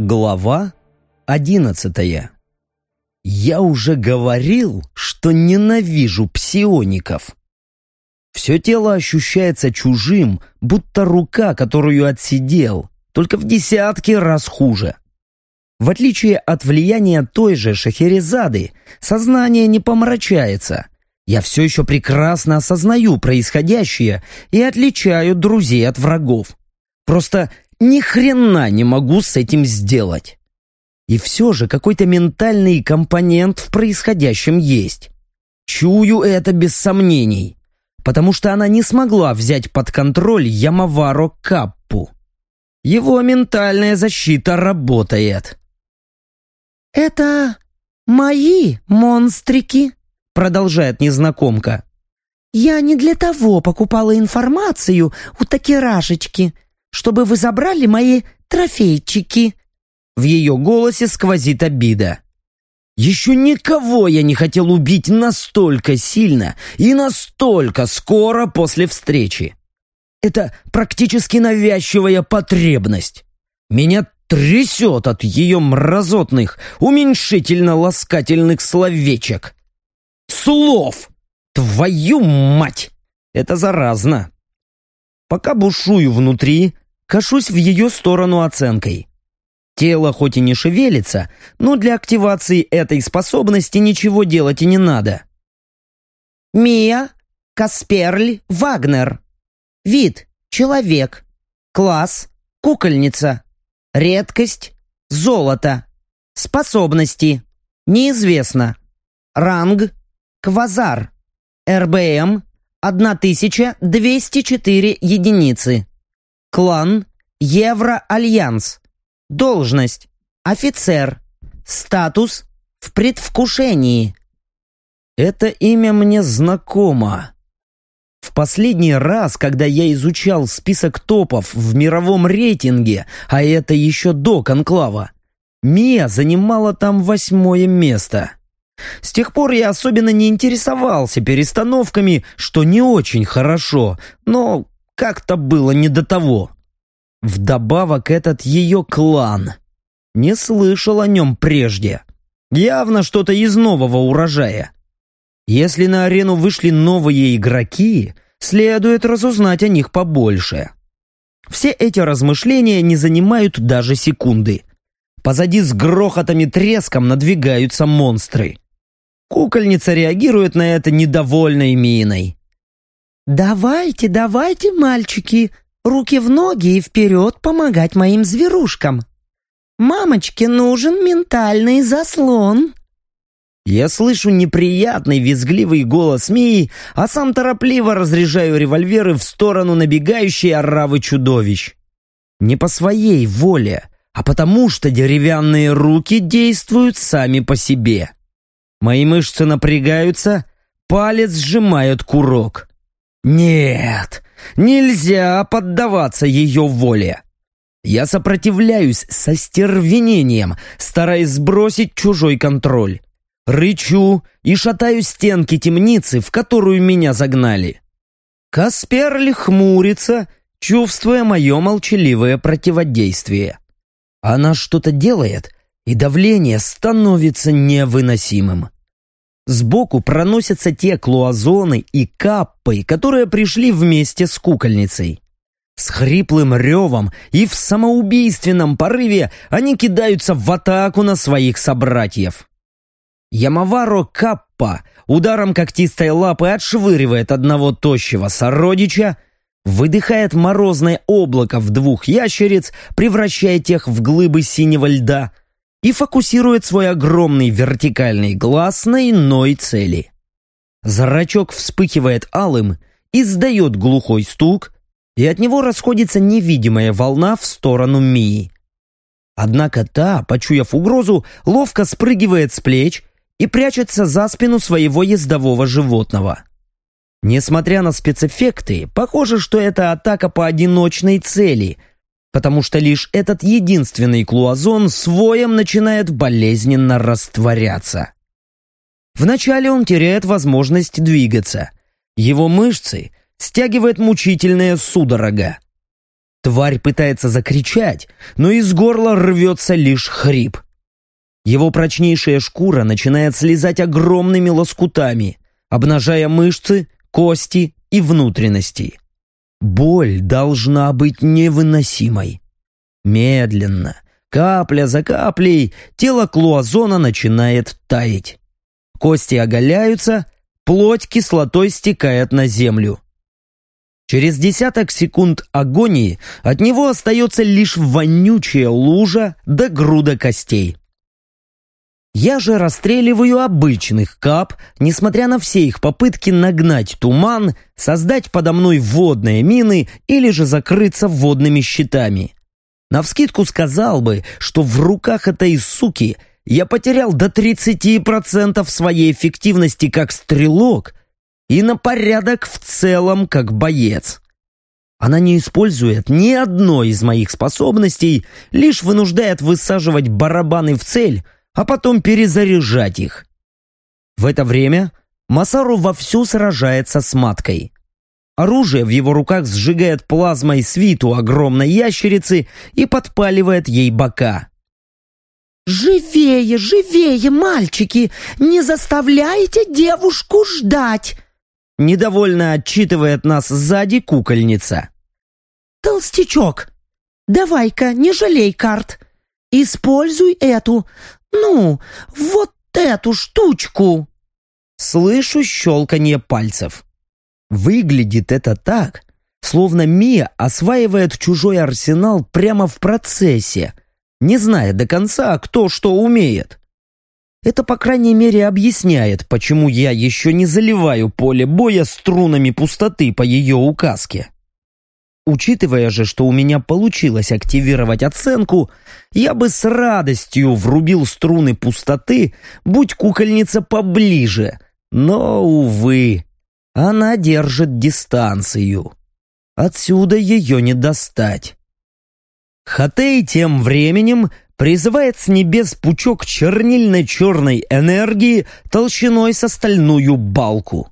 Глава одиннадцатая Я уже говорил, что ненавижу псиоников. Все тело ощущается чужим, будто рука, которую отсидел, только в десятки раз хуже. В отличие от влияния той же Шахерезады, сознание не помрачается. Я все еще прекрасно осознаю происходящее и отличаю друзей от врагов. Просто ни хрена не могу с этим сделать. И все же какой-то ментальный компонент в происходящем есть. Чую это без сомнений, потому что она не смогла взять под контроль Ямаваро Каппу. Его ментальная защита работает. «Это мои монстрики», — продолжает незнакомка. «Я не для того покупала информацию у Такирашечки, чтобы вы забрали мои трофейчики». В ее голосе сквозит обида. Еще никого я не хотел убить настолько сильно и настолько скоро после встречи. Это практически навязчивая потребность. Меня трясет от ее мразотных, уменьшительно-ласкательных словечек. Слов! Твою мать! Это заразно. Пока бушую внутри, кашусь в ее сторону оценкой. Тело хоть и не шевелится, но для активации этой способности ничего делать и не надо. Мия Касперль Вагнер. Вид – человек. Класс – кукольница. Редкость – золото. Способности – неизвестно. Ранг – квазар. РБМ – 1204 единицы. Клан – Евроальянс. Должность – офицер. Статус – в предвкушении. Это имя мне знакомо. В последний раз, когда я изучал список топов в мировом рейтинге, а это еще до конклава, Мия занимала там восьмое место. С тех пор я особенно не интересовался перестановками, что не очень хорошо, но как-то было не до того. Вдобавок этот ее клан. Не слышал о нем прежде. Явно что-то из нового урожая. Если на арену вышли новые игроки, следует разузнать о них побольше. Все эти размышления не занимают даже секунды. Позади с грохотом и треском надвигаются монстры. Кукольница реагирует на это недовольной миной. «Давайте, давайте, мальчики, руки в ноги и вперед помогать моим зверушкам. Мамочке нужен ментальный заслон». Я слышу неприятный визгливый голос Мии, а сам торопливо разряжаю револьверы в сторону набегающей оравы чудовищ. Не по своей воле, а потому что деревянные руки действуют сами по себе. Мои мышцы напрягаются, палец сжимает курок. Нет, нельзя поддаваться ее воле. Я сопротивляюсь со стервенением, стараясь сбросить чужой контроль рычу и шатаю стенки темницы, в которую меня загнали. Касперли хмурится, чувствуя мое молчаливое противодействие. Она что-то делает, и давление становится невыносимым. Сбоку проносятся те клуазоны и каппы, которые пришли вместе с кукольницей. С хриплым ревом и в самоубийственном порыве они кидаются в атаку на своих собратьев. Ямаваро Каппа ударом когтистой лапы отшвыривает одного тощего сородича, выдыхает морозное облако в двух ящериц, превращая тех в глыбы синего льда, и фокусирует свой огромный вертикальный глаз на иной цели. Зрачок вспыхивает алым, издает глухой стук, и от него расходится невидимая волна в сторону Мии. Однако та, почуяв угрозу, ловко спрыгивает с плеч и прячется за спину своего ездового животного. Несмотря на спецэффекты, похоже, что это атака по одиночной цели, потому что лишь этот единственный клуазон своем начинает болезненно растворяться. Вначале он теряет возможность двигаться. Его мышцы стягивает мучительная судорога. Тварь пытается закричать, но из горла рвется лишь хрип. Его прочнейшая шкура начинает слезать огромными лоскутами, обнажая мышцы, кости и внутренности. Боль должна быть невыносимой. Медленно, капля за каплей, тело клуазона начинает таять. Кости оголяются, плоть кислотой стекает на землю. Через десяток секунд агонии от него остается лишь вонючая лужа да груда костей. Я же расстреливаю обычных кап, несмотря на все их попытки нагнать туман, создать подо мной водные мины или же закрыться водными щитами. Навскидку сказал бы, что в руках этой суки я потерял до 30% своей эффективности как стрелок и на порядок в целом как боец. Она не использует ни одной из моих способностей, лишь вынуждает высаживать барабаны в цель, а потом перезаряжать их. В это время Масару вовсю сражается с маткой. Оружие в его руках сжигает плазмой свиту огромной ящерицы и подпаливает ей бока. «Живее, живее, мальчики! Не заставляйте девушку ждать!» Недовольно отчитывает нас сзади кукольница. «Толстячок, давай-ка, не жалей карт. Используй эту, ну, вот эту штучку!» Слышу щелканье пальцев. Выглядит это так, словно Мия осваивает чужой арсенал прямо в процессе, не зная до конца, кто что умеет. Это, по крайней мере, объясняет, почему я еще не заливаю поле боя струнами пустоты по ее указке. Учитывая же, что у меня получилось активировать оценку, я бы с радостью врубил струны пустоты, будь кукольница поближе. Но, увы, она держит дистанцию. Отсюда ее не достать. Хатей тем временем призывает с небес пучок чернильно-черной энергии толщиной со стальную балку.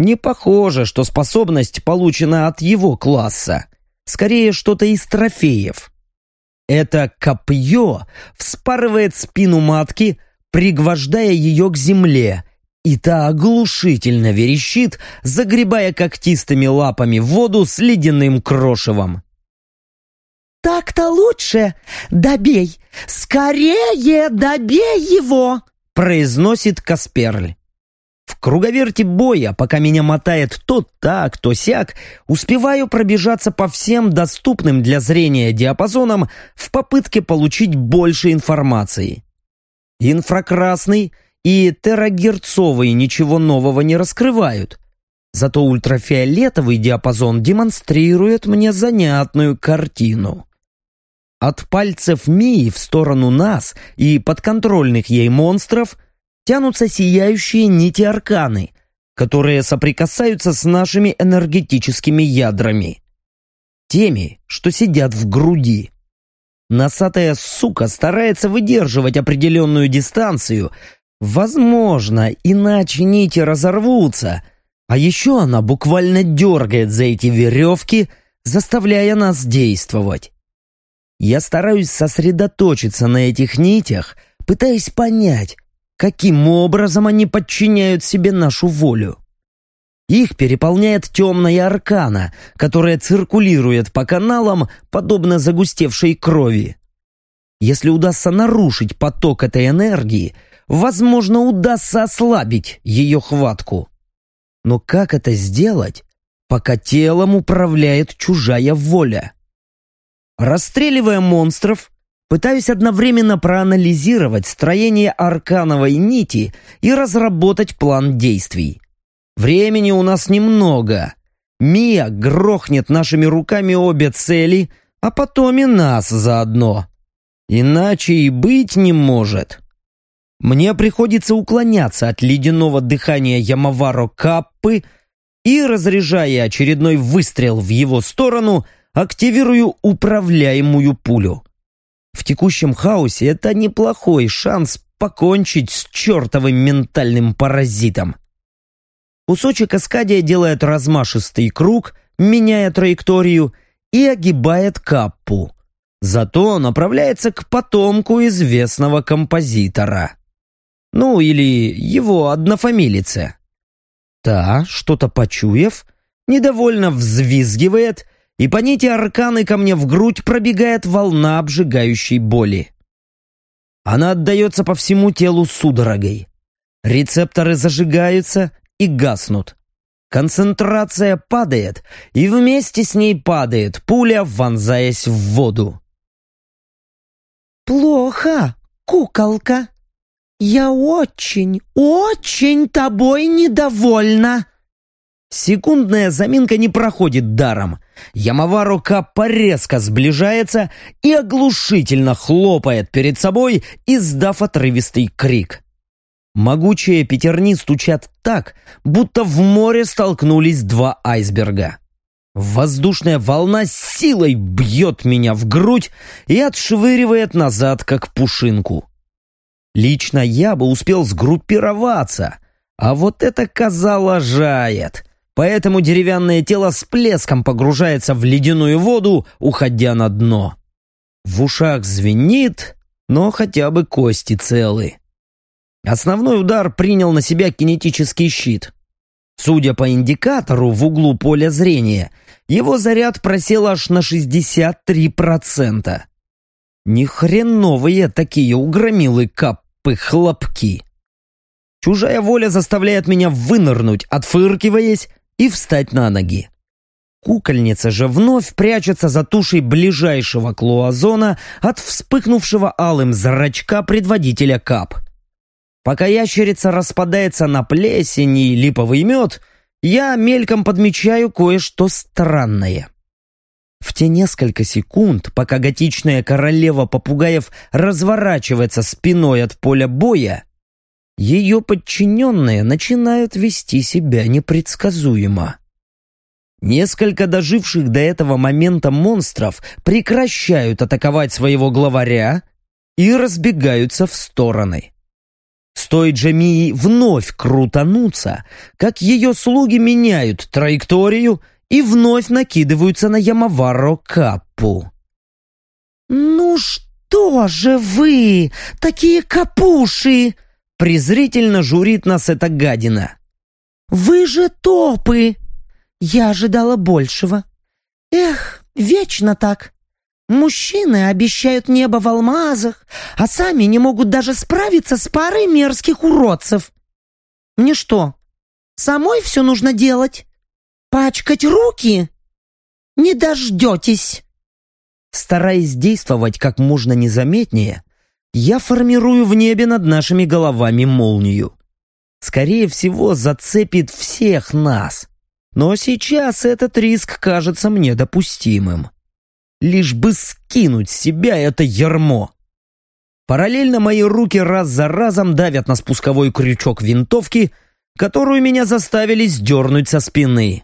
Не похоже, что способность получена от его класса. Скорее, что-то из трофеев. Это копье вспарывает спину матки, пригвождая ее к земле, и та оглушительно верещит, загребая когтистыми лапами воду с ледяным крошевом. «Так-то лучше! Добей! Скорее добей его!» произносит Касперль. В круговерте боя, пока меня мотает то так, то сяк, успеваю пробежаться по всем доступным для зрения диапазонам в попытке получить больше информации. Инфракрасный и терагерцовый ничего нового не раскрывают. Зато ультрафиолетовый диапазон демонстрирует мне занятную картину. От пальцев Мии в сторону нас и подконтрольных ей монстров – тянутся сияющие нити арканы, которые соприкасаются с нашими энергетическими ядрами. Теми, что сидят в груди. Носатая сука старается выдерживать определенную дистанцию. Возможно, иначе нити разорвутся. А еще она буквально дергает за эти веревки, заставляя нас действовать. Я стараюсь сосредоточиться на этих нитях, пытаясь понять, каким образом они подчиняют себе нашу волю. Их переполняет темная аркана, которая циркулирует по каналам, подобно загустевшей крови. Если удастся нарушить поток этой энергии, возможно, удастся ослабить ее хватку. Но как это сделать, пока телом управляет чужая воля? Расстреливая монстров, Пытаюсь одновременно проанализировать строение аркановой нити и разработать план действий. Времени у нас немного. Мия грохнет нашими руками обе цели, а потом и нас заодно. Иначе и быть не может. Мне приходится уклоняться от ледяного дыхания Ямаваро Каппы и, разряжая очередной выстрел в его сторону, активирую управляемую пулю. Текущем хаосе это неплохой шанс покончить с чертовым ментальным паразитом. Кусочек Аскадия делает размашистый круг, меняя траекторию, и огибает Каппу. Зато направляется к потомку известного композитора. Ну, или его однофамилице. Та, что-то почуяв, недовольно взвизгивает, и по нити арканы ко мне в грудь пробегает волна обжигающей боли. Она отдается по всему телу судорогой. Рецепторы зажигаются и гаснут. Концентрация падает, и вместе с ней падает пуля, вонзаясь в воду. «Плохо, куколка. Я очень, очень тобой недовольна!» Секундная заминка не проходит даром. Ямавару Каппа резко сближается и оглушительно хлопает перед собой, издав отрывистый крик. Могучие пятерни стучат так, будто в море столкнулись два айсберга. Воздушная волна силой бьет меня в грудь и отшвыривает назад, как пушинку. Лично я бы успел сгруппироваться, а вот эта коза лажает — поэтому деревянное тело с плеском погружается в ледяную воду, уходя на дно. В ушах звенит, но хотя бы кости целы. Основной удар принял на себя кинетический щит. Судя по индикатору в углу поля зрения, его заряд просел аж на 63%. Ни хреновые такие угромилы каппы-хлопки. Чужая воля заставляет меня вынырнуть, отфыркиваясь, и встать на ноги. Кукольница же вновь прячется за тушей ближайшего клоазона от вспыхнувшего алым зрачка предводителя кап. Пока ящерица распадается на плесень и липовый мед, я мельком подмечаю кое-что странное. В те несколько секунд, пока готичная королева попугаев разворачивается спиной от поля боя, ее подчиненные начинают вести себя непредсказуемо. Несколько доживших до этого момента монстров прекращают атаковать своего главаря и разбегаются в стороны. Стоит же Мии вновь крутануться, как ее слуги меняют траекторию и вновь накидываются на Ямаваро Каппу. «Ну что же вы, такие капуши!» Презрительно журит нас эта гадина. «Вы же топы! Я ожидала большего. Эх, вечно так. Мужчины обещают небо в алмазах, а сами не могут даже справиться с парой мерзких уродцев. Мне что, самой все нужно делать? Пачкать руки? Не дождетесь!» Стараясь действовать как можно незаметнее, я формирую в небе над нашими головами молнию. Скорее всего, зацепит всех нас. Но сейчас этот риск кажется мне допустимым. Лишь бы скинуть с себя это ярмо. Параллельно мои руки раз за разом давят на спусковой крючок винтовки, которую меня заставили сдернуть со спины.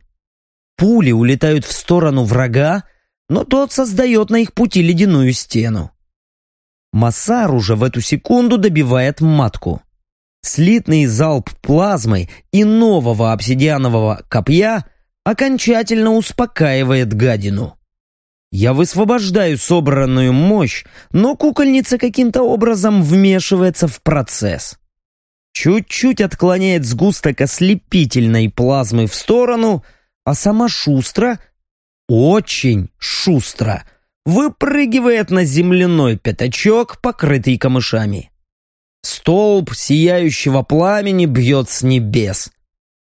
Пули улетают в сторону врага, но тот создает на их пути ледяную стену. Массар уже в эту секунду добивает матку. Слитный залп плазмы и нового обсидианового копья окончательно успокаивает гадину. Я высвобождаю собранную мощь, но кукольница каким-то образом вмешивается в процесс. Чуть-чуть отклоняет сгусток ослепительной плазмы в сторону, а сама шустро, очень шустро, выпрыгивает на земляной пятачок, покрытый камышами. Столб сияющего пламени бьет с небес.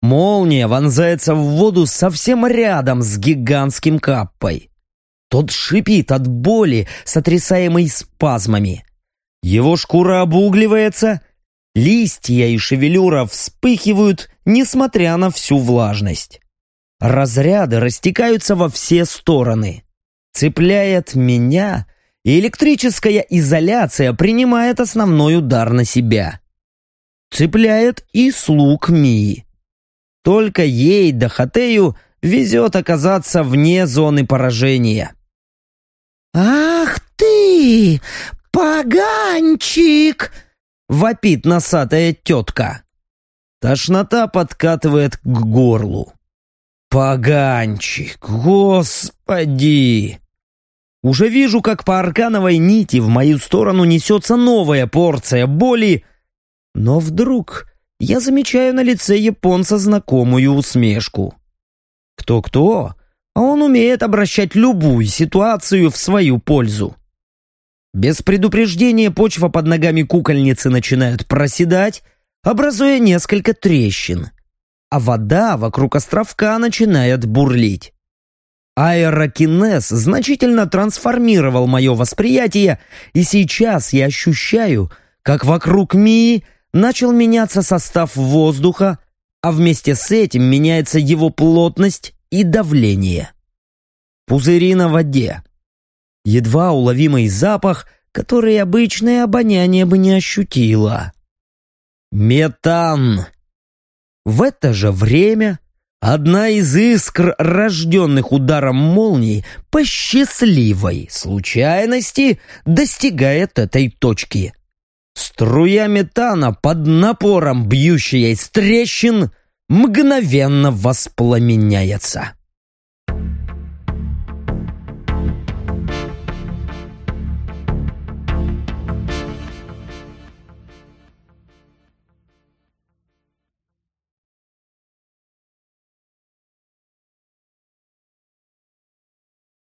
Молния вонзается в воду совсем рядом с гигантским каппой. Тот шипит от боли, сотрясаемой спазмами. Его шкура обугливается, листья и шевелюра вспыхивают, несмотря на всю влажность. Разряды растекаются во все стороны. Цепляет меня, и электрическая изоляция принимает основной удар на себя. Цепляет и слуг Мии. Только ей, Дахатею, везет оказаться вне зоны поражения. «Ах ты, поганчик!» — вопит носатая тетка. Тошнота подкатывает к горлу. Поганчик, господи! Уже вижу, как по аркановой нити в мою сторону несется новая порция боли, но вдруг я замечаю на лице японца знакомую усмешку. Кто-кто, а он умеет обращать любую ситуацию в свою пользу. Без предупреждения почва под ногами кукольницы начинает проседать, образуя несколько трещин, а вода вокруг островка начинает бурлить. Аэрокинез значительно трансформировал мое восприятие, и сейчас я ощущаю, как вокруг Мии начал меняться состав воздуха, а вместе с этим меняется его плотность и давление. Пузыри на воде. Едва уловимый запах, который обычное обоняние бы не ощутило. Метан. В это же время одна из искр, рожденных ударом молнии, по счастливой случайности достигает этой точки. Струя метана под напором бьющей из трещин мгновенно воспламеняется.